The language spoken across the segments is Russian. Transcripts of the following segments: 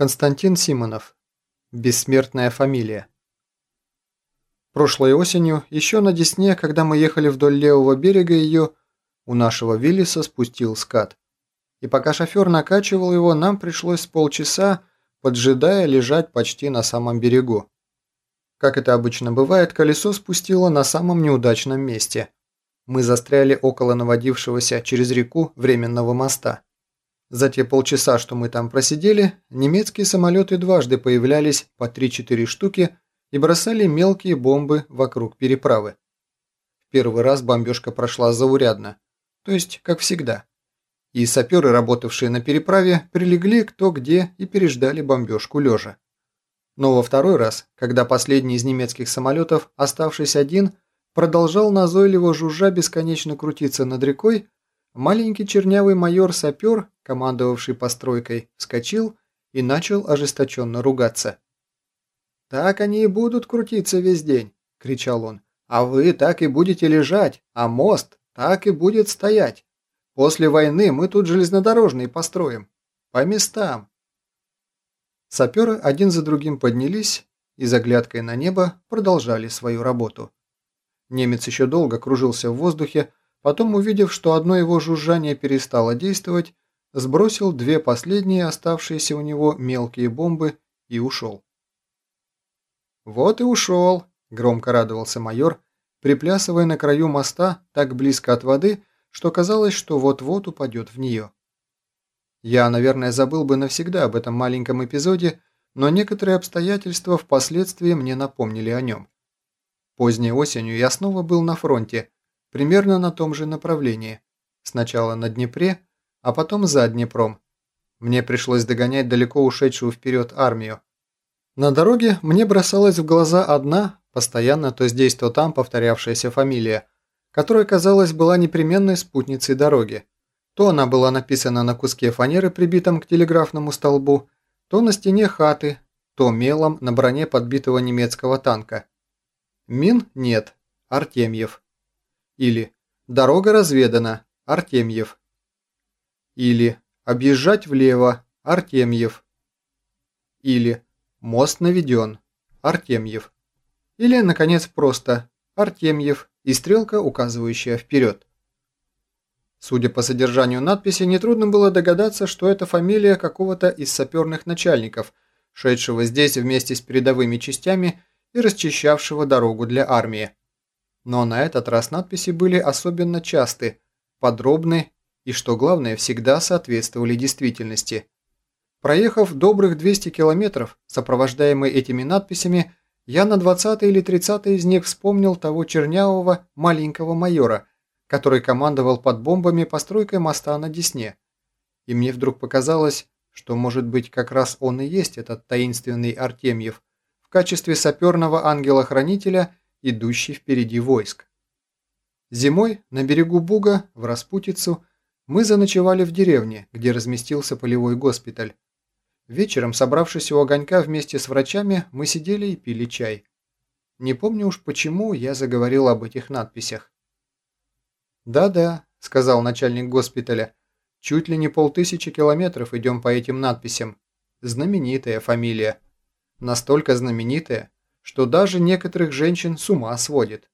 Константин Симонов. Бессмертная фамилия. Прошлой осенью, еще на Десне, когда мы ехали вдоль левого берега ее, у нашего Виллиса спустил скат. И пока шофер накачивал его, нам пришлось полчаса, поджидая, лежать почти на самом берегу. Как это обычно бывает, колесо спустило на самом неудачном месте. Мы застряли около наводившегося через реку временного моста. За те полчаса, что мы там просидели, немецкие самолеты дважды появлялись по 3-4 штуки и бросали мелкие бомбы вокруг переправы. В первый раз бомбежка прошла заурядно, то есть как всегда. И саперы, работавшие на переправе, прилегли кто где и переждали бомбежку лежа. Но во второй раз, когда последний из немецких самолетов, оставшись один, продолжал назойливо жужжа бесконечно крутиться над рекой, Маленький чернявый майор-сапер, командовавший постройкой, вскочил и начал ожесточенно ругаться. «Так они и будут крутиться весь день», – кричал он. «А вы так и будете лежать, а мост так и будет стоять. После войны мы тут железнодорожный построим. По местам». Саперы один за другим поднялись и, заглядкой на небо, продолжали свою работу. Немец еще долго кружился в воздухе, Потом, увидев, что одно его жужжание перестало действовать, сбросил две последние оставшиеся у него мелкие бомбы и ушел. «Вот и ушел», – громко радовался майор, приплясывая на краю моста так близко от воды, что казалось, что вот-вот упадет в нее. Я, наверное, забыл бы навсегда об этом маленьком эпизоде, но некоторые обстоятельства впоследствии мне напомнили о нем. Поздней осенью я снова был на фронте – примерно на том же направлении. Сначала на Днепре, а потом за Днепром. Мне пришлось догонять далеко ушедшую вперед армию. На дороге мне бросалась в глаза одна, постоянно то здесь, то там повторявшаяся фамилия, которая, казалось, была непременной спутницей дороги. То она была написана на куске фанеры, прибитом к телеграфному столбу, то на стене хаты, то мелом на броне подбитого немецкого танка. Мин нет, Артемьев. Или «Дорога разведана. Артемьев». Или «Объезжать влево. Артемьев». Или «Мост наведен. Артемьев». Или, наконец, просто «Артемьев» и стрелка, указывающая вперед. Судя по содержанию надписи, нетрудно было догадаться, что это фамилия какого-то из саперных начальников, шедшего здесь вместе с передовыми частями и расчищавшего дорогу для армии. Но на этот раз надписи были особенно часты, подробны и, что главное, всегда соответствовали действительности. Проехав добрых 200 километров, сопровождаемый этими надписями, я на 20 или 30 из них вспомнил того чернявого маленького майора, который командовал под бомбами постройкой моста на Десне. И мне вдруг показалось, что, может быть, как раз он и есть этот таинственный Артемьев в качестве саперного ангела-хранителя – идущий впереди войск. Зимой на берегу Буга, в Распутицу, мы заночевали в деревне, где разместился полевой госпиталь. Вечером, собравшись у огонька вместе с врачами, мы сидели и пили чай. Не помню уж почему я заговорил об этих надписях. «Да-да», — сказал начальник госпиталя, — «чуть ли не полтысячи километров идем по этим надписям. Знаменитая фамилия. Настолько знаменитая, что даже некоторых женщин с ума сводит.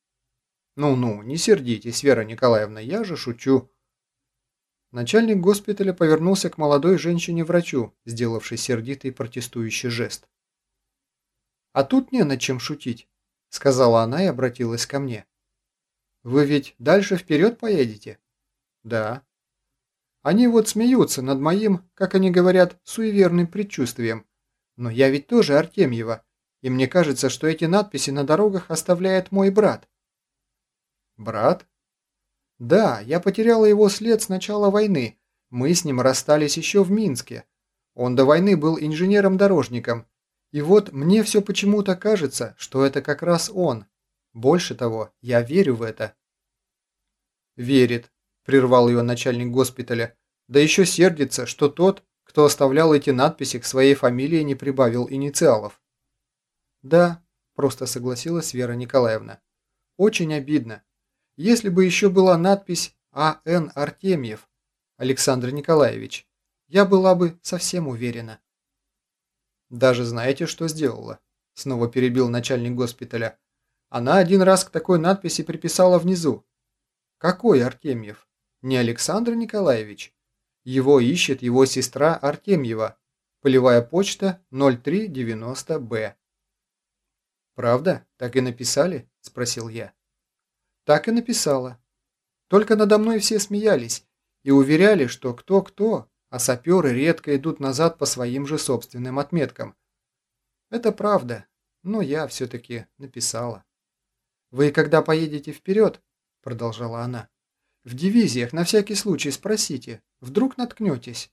Ну-ну, не сердитесь, Вера Николаевна, я же шучу. Начальник госпиталя повернулся к молодой женщине-врачу, сделавшей сердитый протестующий жест. «А тут не над чем шутить», — сказала она и обратилась ко мне. «Вы ведь дальше вперед поедете?» «Да». «Они вот смеются над моим, как они говорят, суеверным предчувствием. Но я ведь тоже Артемьева, и мне кажется, что эти надписи на дорогах оставляет мой брат». «Брат?» «Да, я потеряла его след с начала войны. Мы с ним расстались еще в Минске. Он до войны был инженером-дорожником. И вот мне все почему-то кажется, что это как раз он. Больше того, я верю в это». «Верит», – прервал ее начальник госпиталя. «Да еще сердится, что тот, кто оставлял эти надписи к своей фамилии, не прибавил инициалов». «Да», – просто согласилась Вера Николаевна. «Очень обидно. Если бы еще была надпись А.Н. Артемьев, Александр Николаевич, я была бы совсем уверена». Даже знаете, что сделала? Снова перебил начальник госпиталя. Она один раз к такой надписи приписала внизу. Какой Артемьев? Не Александр Николаевич? Его ищет его сестра Артемьева. Полевая почта 0390Б. «Правда? Так и написали?» – спросил я. «Так и написала. Только надо мной все смеялись и уверяли, что кто-кто, а саперы редко идут назад по своим же собственным отметкам. Это правда, но я все-таки написала. «Вы когда поедете вперед?» – продолжала она. «В дивизиях на всякий случай спросите, вдруг наткнетесь.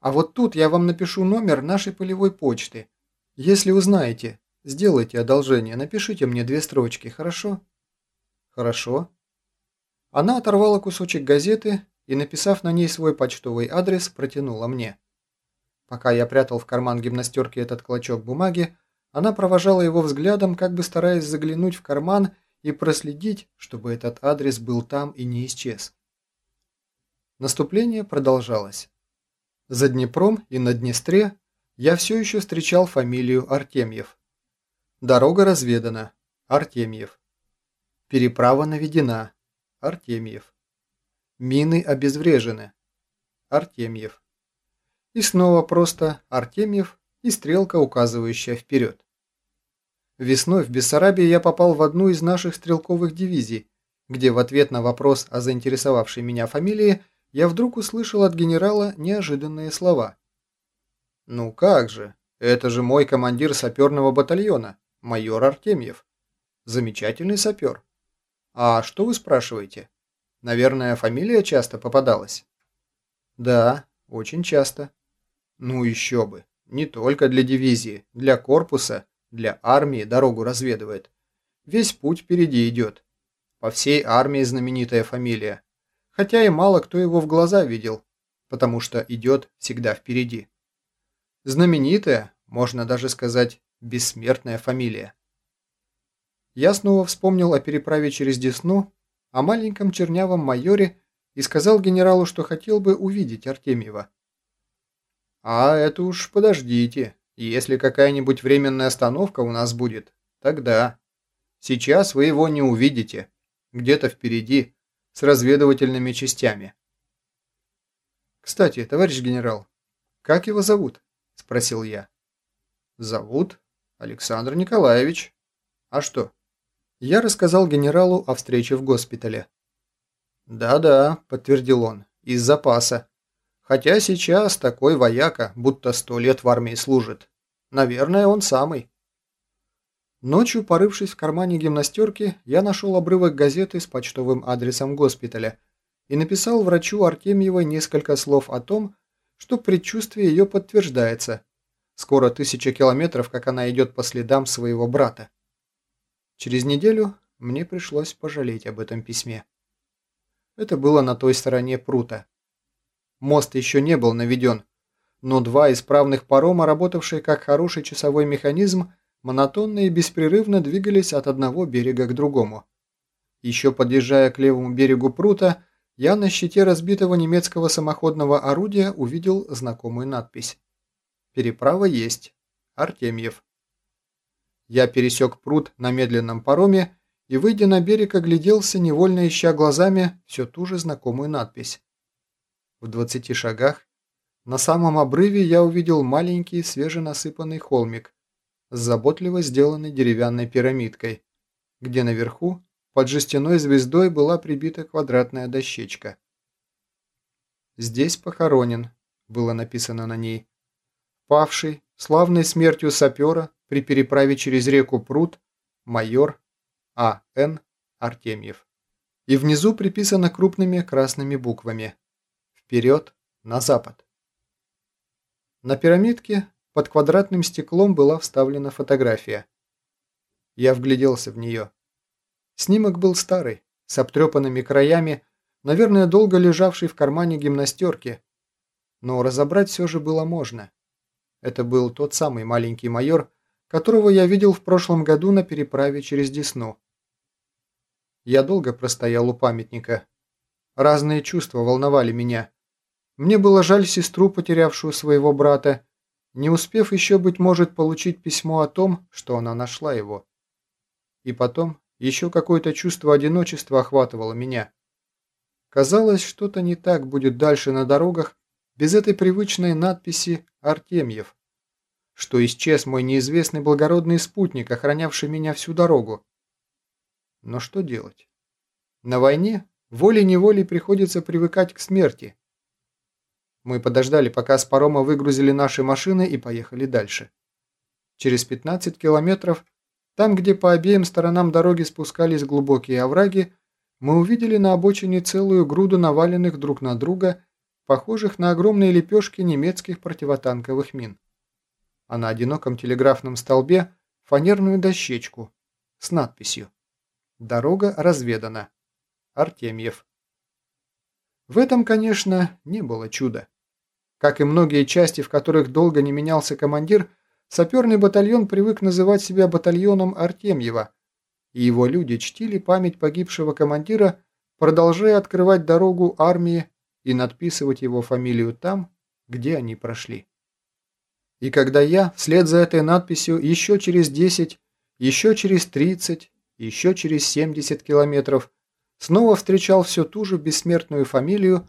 А вот тут я вам напишу номер нашей полевой почты. Если узнаете, сделайте одолжение, напишите мне две строчки, хорошо?» «Хорошо». Она оторвала кусочек газеты и, написав на ней свой почтовый адрес, протянула мне. Пока я прятал в карман гимнастерки этот клочок бумаги, она провожала его взглядом, как бы стараясь заглянуть в карман и проследить, чтобы этот адрес был там и не исчез. Наступление продолжалось. За Днепром и на Днестре я все еще встречал фамилию Артемьев. Дорога разведана. Артемьев. Переправа наведена. Артемьев. Мины обезврежены. Артемьев. И снова просто Артемьев и стрелка, указывающая вперед. Весной в Бессарабии я попал в одну из наших стрелковых дивизий, где в ответ на вопрос о заинтересовавшей меня фамилии я вдруг услышал от генерала неожиданные слова. «Ну как же, это же мой командир саперного батальона, майор Артемьев. Замечательный сапер. А что вы спрашиваете? Наверное, фамилия часто попадалась?» «Да, очень часто». «Ну еще бы. Не только для дивизии, для корпуса, для армии дорогу разведывает. Весь путь впереди идет. По всей армии знаменитая фамилия. Хотя и мало кто его в глаза видел, потому что идет всегда впереди. Знаменитая, можно даже сказать, бессмертная фамилия. Я снова вспомнил о переправе через Десну, о маленьком чернявом майоре и сказал генералу, что хотел бы увидеть Артемьева. А это уж подождите. Если какая-нибудь временная остановка у нас будет, тогда. Сейчас вы его не увидите. Где-то впереди, с разведывательными частями. Кстати, товарищ генерал, как его зовут? Спросил я. Зовут Александр Николаевич. А что? Я рассказал генералу о встрече в госпитале. «Да-да», – подтвердил он, – «из запаса. Хотя сейчас такой вояка, будто сто лет в армии служит. Наверное, он самый. Ночью, порывшись в кармане гимнастерки, я нашел обрывок газеты с почтовым адресом госпиталя и написал врачу Артемьевой несколько слов о том, что предчувствие ее подтверждается. Скоро тысяча километров, как она идет по следам своего брата. Через неделю мне пришлось пожалеть об этом письме. Это было на той стороне прута. Мост еще не был наведен, но два исправных парома, работавшие как хороший часовой механизм, монотонно и беспрерывно двигались от одного берега к другому. Еще подъезжая к левому берегу прута, я на щите разбитого немецкого самоходного орудия увидел знакомую надпись. «Переправа есть. Артемьев». Я пересек пруд на медленном пароме и, выйдя на берег, огляделся, невольно ища глазами все ту же знакомую надпись. В двадцати шагах на самом обрыве я увидел маленький свеженасыпанный холмик с заботливо сделанной деревянной пирамидкой, где наверху под жестяной звездой была прибита квадратная дощечка. «Здесь похоронен», — было написано на ней. «Павший, славной смертью сапера при переправе через реку Пруд, майор А.Н. Артемьев». И внизу приписано крупными красными буквами Вперед, на запад. На пирамидке под квадратным стеклом была вставлена фотография. Я вгляделся в нее. Снимок был старый, с обтрепанными краями, наверное, долго лежавший в кармане гимнастерки, но разобрать все же было можно. Это был тот самый маленький майор, которого я видел в прошлом году на переправе через Десну. Я долго простоял у памятника. Разные чувства волновали меня. Мне было жаль сестру, потерявшую своего брата, не успев еще, быть может, получить письмо о том, что она нашла его. И потом еще какое-то чувство одиночества охватывало меня. Казалось, что-то не так будет дальше на дорогах без этой привычной надписи «Артемьев», что исчез мой неизвестный благородный спутник, охранявший меня всю дорогу. Но что делать? На войне волей-неволей приходится привыкать к смерти. Мы подождали, пока с парома выгрузили наши машины и поехали дальше. Через 15 километров, там, где по обеим сторонам дороги спускались глубокие овраги, мы увидели на обочине целую груду наваленных друг на друга, похожих на огромные лепешки немецких противотанковых мин. А на одиноком телеграфном столбе фанерную дощечку с надписью «Дорога разведана. Артемьев». В этом, конечно, не было чуда. Как и многие части, в которых долго не менялся командир, саперный батальон привык называть себя батальоном Артемьева – и его люди чтили память погибшего командира, продолжая открывать дорогу армии и надписывать его фамилию там, где они прошли. И когда я, вслед за этой надписью, еще через 10, еще через 30, еще через 70 километров, снова встречал все ту же бессмертную фамилию,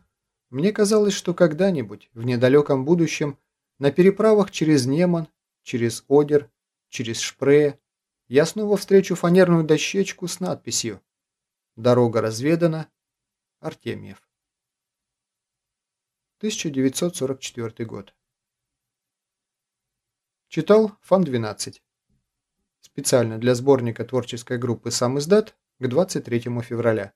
мне казалось, что когда-нибудь, в недалеком будущем, на переправах через Неман, через Одер, через Шпрее, я снова встречу фанерную дощечку с надписью «Дорога разведана. Артемьев». 1944 год. Читал Фан-12. Специально для сборника творческой группы «Сам издат» к 23 февраля.